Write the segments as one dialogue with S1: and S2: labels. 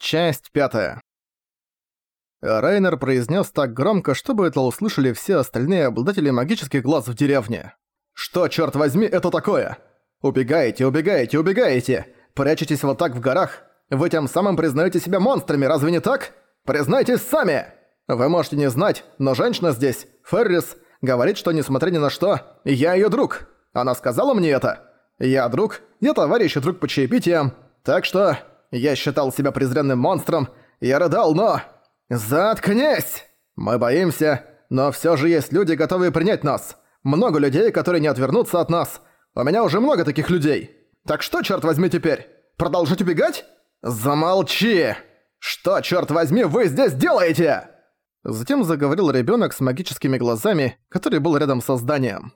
S1: Часть пятая. Райнер произнес так громко, чтобы это услышали все остальные обладатели магических глаз в деревне. «Что, черт возьми, это такое? Убегаете, убегаете, убегаете! Прячетесь вот так в горах? Вы тем самым признаете себя монстрами, разве не так? Признайтесь сами! Вы можете не знать, но женщина здесь, Феррис, говорит, что несмотря ни на что, я ее друг. Она сказала мне это. Я друг, я товарищ и друг по чаепитиям, так что я считал себя презренным монстром, я рыдал, но... Заткнись! Мы боимся, но всё же есть люди, готовые принять нас. Много людей, которые не отвернутся от нас. У меня уже много таких людей. Так что, чёрт возьми, теперь? Продолжить убегать? Замолчи! Что, чёрт возьми, вы здесь делаете? Затем заговорил ребёнок с магическими глазами, который был рядом со зданием.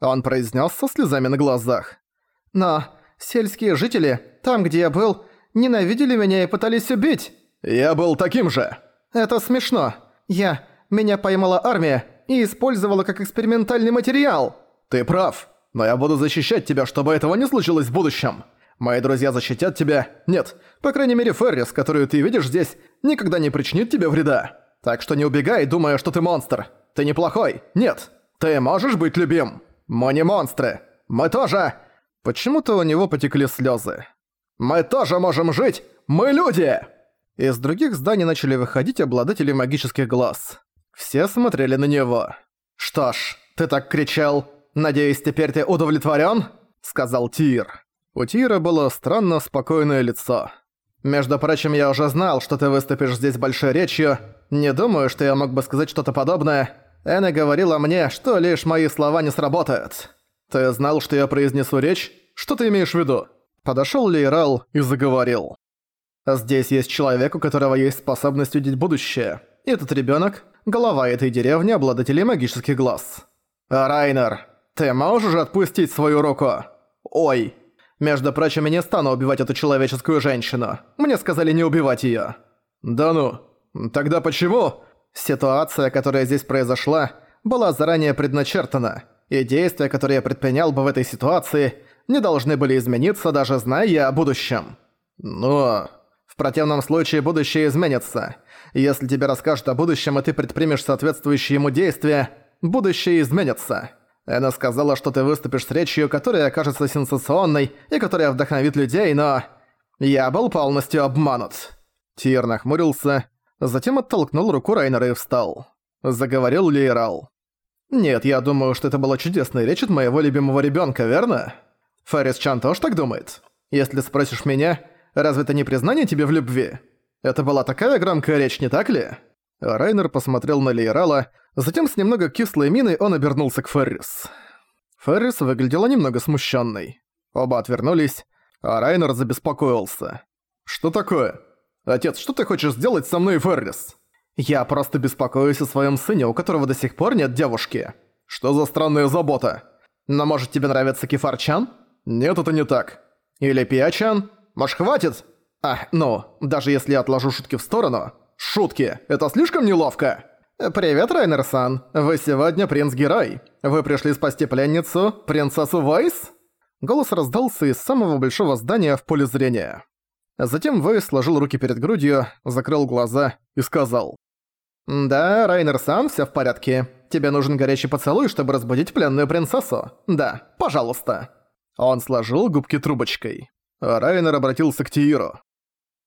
S1: Он произнёс со слезами на глазах. «Но сельские жители, там, где я был, ненавидели меня и пытались убить. Я был таким же. Это смешно. Я... Меня поймала армия и использовала как экспериментальный материал. Ты прав. Но я буду защищать тебя, чтобы этого не случилось в будущем. Мои друзья защитят тебя. Нет, по крайней мере Феррис, которую ты видишь здесь, никогда не причинит тебе вреда. Так что не убегай, думая, что ты монстр. Ты неплохой. Нет. Ты можешь быть любим. Мы не монстры. Мы тоже... Почему-то у него потекли слезы. Мы тоже можем жить! Мы люди!» Из других зданий начали выходить обладатели магических глаз. Все смотрели на него. «Что ж, ты так кричал. Надеюсь, теперь ты удовлетворен? сказал Тир. У Тира было странно спокойное лицо. «Между прочим, я уже знал, что ты выступишь здесь большой речью. Не думаю, что я мог бы сказать что-то подобное. Эна говорила мне, что лишь мои слова не сработают. Ты знал, что я произнесу речь? Что ты имеешь в виду?» Подошёл Лейрал и заговорил. «Здесь есть человек, у которого есть способность увидеть будущее. Этот ребёнок — голова этой деревни, обладателей магических глаз. Райнер, ты можешь уже отпустить свою руку? Ой. Между прочим, я не стану убивать эту человеческую женщину. Мне сказали не убивать её». «Да ну. Тогда почему?» Ситуация, которая здесь произошла, была заранее предначертана, и действия, которые я предпринял бы в этой ситуации, не должны были измениться, даже зная о будущем. Но... В противном случае будущее изменится. Если тебе расскажут о будущем, и ты предпримешь соответствующие ему действия, будущее изменится. Она сказала, что ты выступишь с речью, которая окажется сенсационной и которая вдохновит людей, но... Я был полностью обманут. Тир нахмурился, затем оттолкнул руку Райнера и встал. Заговорил Лейрал. «Нет, я думаю, что это была чудесная речь от моего любимого ребёнка, верно?» Фарис Чан тоже так думает? Если спросишь меня, разве это не признание тебе в любви? Это была такая громкая речь, не так ли?» Райнер посмотрел на Лейрала, затем с немного кислой миной он обернулся к Феррис. Феррис выглядела немного смущенной. Оба отвернулись, а Райнер забеспокоился. «Что такое? Отец, что ты хочешь сделать со мной, Феррис?» «Я просто беспокоюсь о своем сыне, у которого до сих пор нет девушки». «Что за странная забота?» «Но может тебе нравится Кефарчан?» «Нет, это не так. Или Пиачан? Маш, хватит!» «А, ну, даже если я отложу шутки в сторону...» «Шутки! Это слишком неловко!» «Привет, Райнер-сан. Вы сегодня принц-герой. Вы пришли спасти пленницу, принцессу Вайс?» Голос раздался из самого большого здания в поле зрения. Затем Вейс сложил руки перед грудью, закрыл глаза и сказал. «Да, Райнер-сан, всё в порядке. Тебе нужен горячий поцелуй, чтобы разбудить пленную принцессу. Да, пожалуйста». Он сложил губки трубочкой. Райнер обратился к Тииру.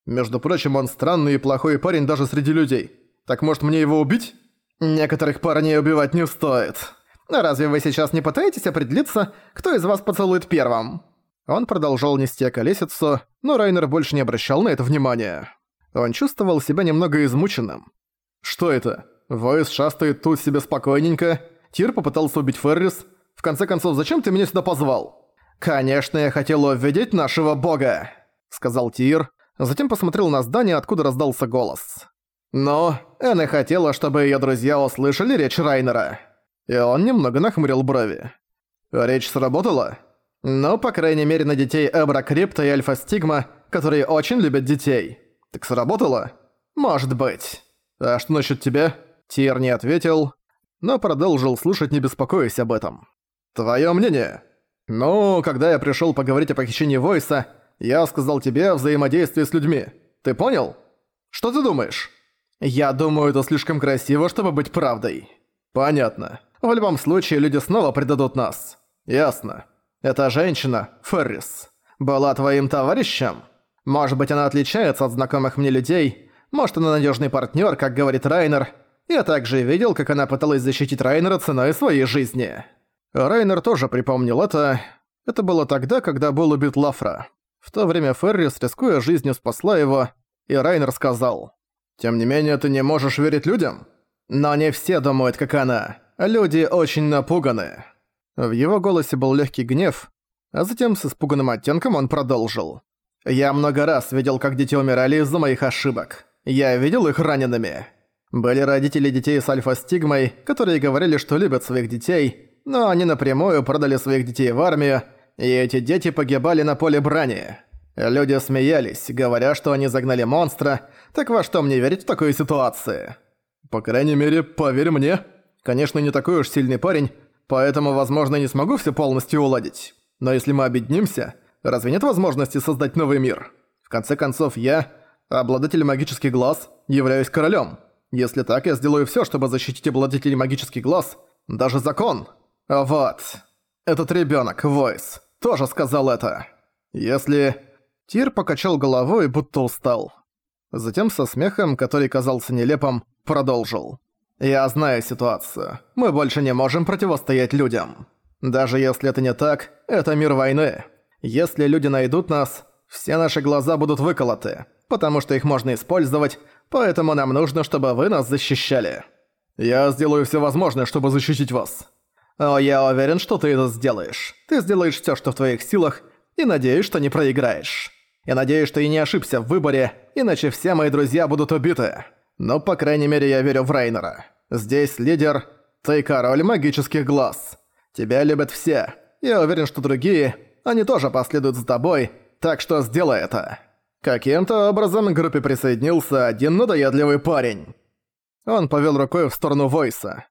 S1: «Между прочим, он странный и плохой парень даже среди людей. Так может мне его убить?» «Некоторых парней убивать не стоит. Разве вы сейчас не пытаетесь определиться, кто из вас поцелует первым?» Он продолжал нести колесицу, но Райнер больше не обращал на это внимания. Он чувствовал себя немного измученным. «Что это? Войс шастает тут себе спокойненько. Тир попытался убить Феррис. В конце концов, зачем ты меня сюда позвал?» «Конечно, я хотел увидеть нашего бога», — сказал Тир, затем посмотрел на здание, откуда раздался голос. Но Энна хотела, чтобы её друзья услышали речь Райнера. И он немного нахмурил брови. Речь сработала? Ну, по крайней мере, на детей Эбра Крипта и Альфа Стигма, которые очень любят детей. Так сработало? Может быть. А что насчет тебя? Тир не ответил, но продолжил слушать, не беспокоясь об этом. Твоё мнение? «Ну, когда я пришёл поговорить о похищении Войса, я сказал тебе о взаимодействии с людьми. Ты понял? Что ты думаешь?» «Я думаю, это слишком красиво, чтобы быть правдой». «Понятно. В любом случае, люди снова предадут нас». «Ясно. Эта женщина, Феррис, была твоим товарищем? Может быть, она отличается от знакомых мне людей, может, она надежный партнер, как говорит Райнер. Я также видел, как она пыталась защитить Райнера ценой своей жизни». Райнер тоже припомнил это. Это было тогда, когда был убит Лафра. В то время Феррис, рискуя жизнью, спасла его, и Райнер сказал, «Тем не менее, ты не можешь верить людям?» «Но не все думают, как она. Люди очень напуганы». В его голосе был легкий гнев, а затем с испуганным оттенком он продолжил. «Я много раз видел, как дети умирали из-за моих ошибок. Я видел их ранеными. Были родители детей с альфа-стигмой, которые говорили, что любят своих детей, но они напрямую продали своих детей в армию, и эти дети погибали на поле брани. Люди смеялись, говоря, что они загнали монстра, так во что мне верить в такой ситуации? По крайней мере, поверь мне. Конечно, не такой уж сильный парень, поэтому, возможно, не смогу все полностью уладить. Но если мы объединимся, разве нет возможности создать новый мир? В конце концов, я, обладатель магических глаз, являюсь королем. Если так, я сделаю все, чтобы защитить обладателей магических глаз, даже закон. Вот. Этот ребенок, Войс, тоже сказал это. Если... Тир покачал головой, будто устал. Затем со смехом, который казался нелепым, продолжил. «Я знаю ситуацию. Мы больше не можем противостоять людям. Даже если это не так, это мир войны. Если люди найдут нас, все наши глаза будут выколоты, потому что их можно использовать, поэтому нам нужно, чтобы вы нас защищали. Я сделаю все возможное, чтобы защитить вас. О, я уверен, что ты это сделаешь. Ты сделаешь все, что в твоих силах, и надеюсь, что не проиграешь». Я надеюсь, что и не ошибся в выборе, иначе все мои друзья будут убиты. Но, по крайней мере, я верю в Райнера. Здесь лидер, ты король магических глаз. Тебя любят все. Я уверен, что другие, они тоже последуют за тобой, так что сделай это. Каким-то образом к группе присоединился один надоедливый парень. Он повел рукой в сторону Войса.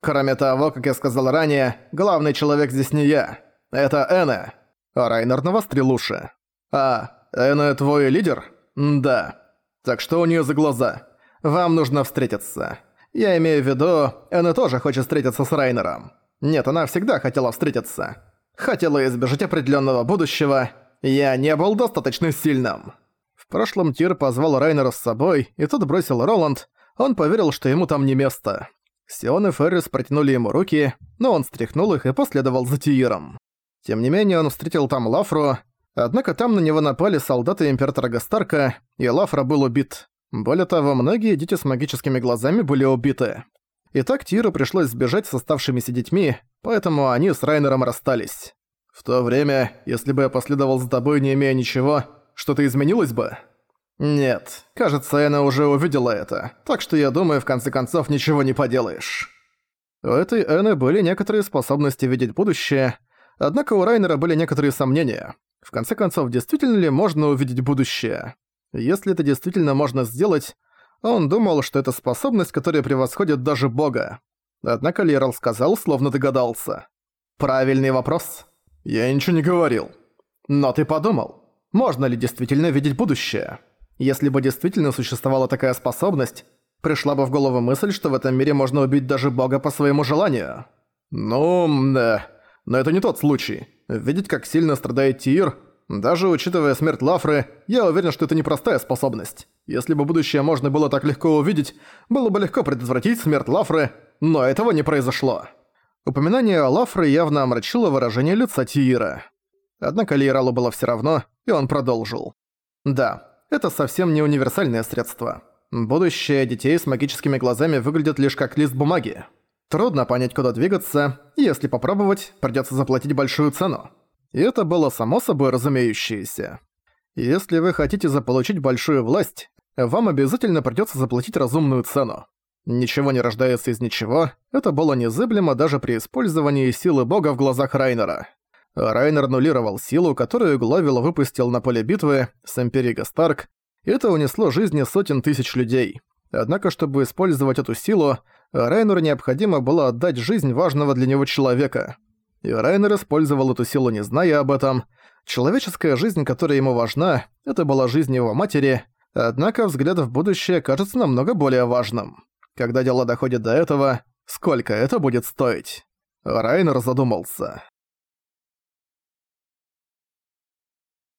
S1: Кроме того, как я сказал ранее, главный человек здесь не я. Это Эна. Райнер навострил уши. А, Эна твой лидер? Да. Так что у нее за глаза? Вам нужно встретиться. Я имею в виду, Эна тоже хочет встретиться с Райнером. Нет, она всегда хотела встретиться. Хотела избежать определенного будущего. Я не был достаточно сильным. В прошлом Тир позвал Райнера с собой, и тот бросил Роланд. Он поверил, что ему там не место. Сион и Феррис протянули ему руки, но он стряхнул их и последовал за Тииром. Тем не менее, он встретил там Лафру, Однако там на него напали солдаты Императора Гастарка, и Лафра был убит. Более того, многие дети с магическими глазами были убиты. Итак, Тиру пришлось сбежать с оставшимися детьми, поэтому они с Райнером расстались. В то время, если бы я последовал за тобой, не имея ничего, что-то изменилось бы? Нет, кажется, Эна уже увидела это, так что я думаю, в конце концов, ничего не поделаешь. У этой Эны были некоторые способности видеть будущее, однако у Райнера были некоторые сомнения. В конце концов, действительно ли можно увидеть будущее? Если это действительно можно сделать, он думал, что это способность, которая превосходит даже Бога. Однако Лерал сказал, словно догадался. «Правильный вопрос. Я ничего не говорил. Но ты подумал, можно ли действительно видеть будущее? Если бы действительно существовала такая способность, пришла бы в голову мысль, что в этом мире можно убить даже Бога по своему желанию. Ну, да. Но это не тот случай. Видеть, как сильно страдает Тир, даже учитывая смерть Лафры, я уверен, что это непростая способность. Если бы будущее можно было так легко увидеть, было бы легко предотвратить смерть Лафры, но этого не произошло. Упоминание Лафры явно омрачило выражение лица Тиира. Однако Лейралу было все равно, и он продолжил. Да, это совсем не универсальное средство. Будущее детей с магическими глазами выглядит лишь как лист бумаги. Трудно понять, куда двигаться, и если попробовать, придётся заплатить большую цену. И это было само собой разумеющееся. Если вы хотите заполучить большую власть, вам обязательно придётся заплатить разумную цену. Ничего не рождается из ничего, это было незыблемо даже при использовании силы бога в глазах Райнера. Райнер нулировал силу, которую Главил выпустил на поле битвы с Гастарк, и это унесло жизни сотен тысяч людей. Однако, чтобы использовать эту силу, Райнеру необходимо было отдать жизнь важного для него человека. И Райнер использовал эту силу, не зная об этом. Человеческая жизнь, которая ему важна, это была жизнь его матери, Однако взгляд в будущее кажется намного более важным. Когда дело доходит до этого, сколько это будет стоить? Райнер задумался.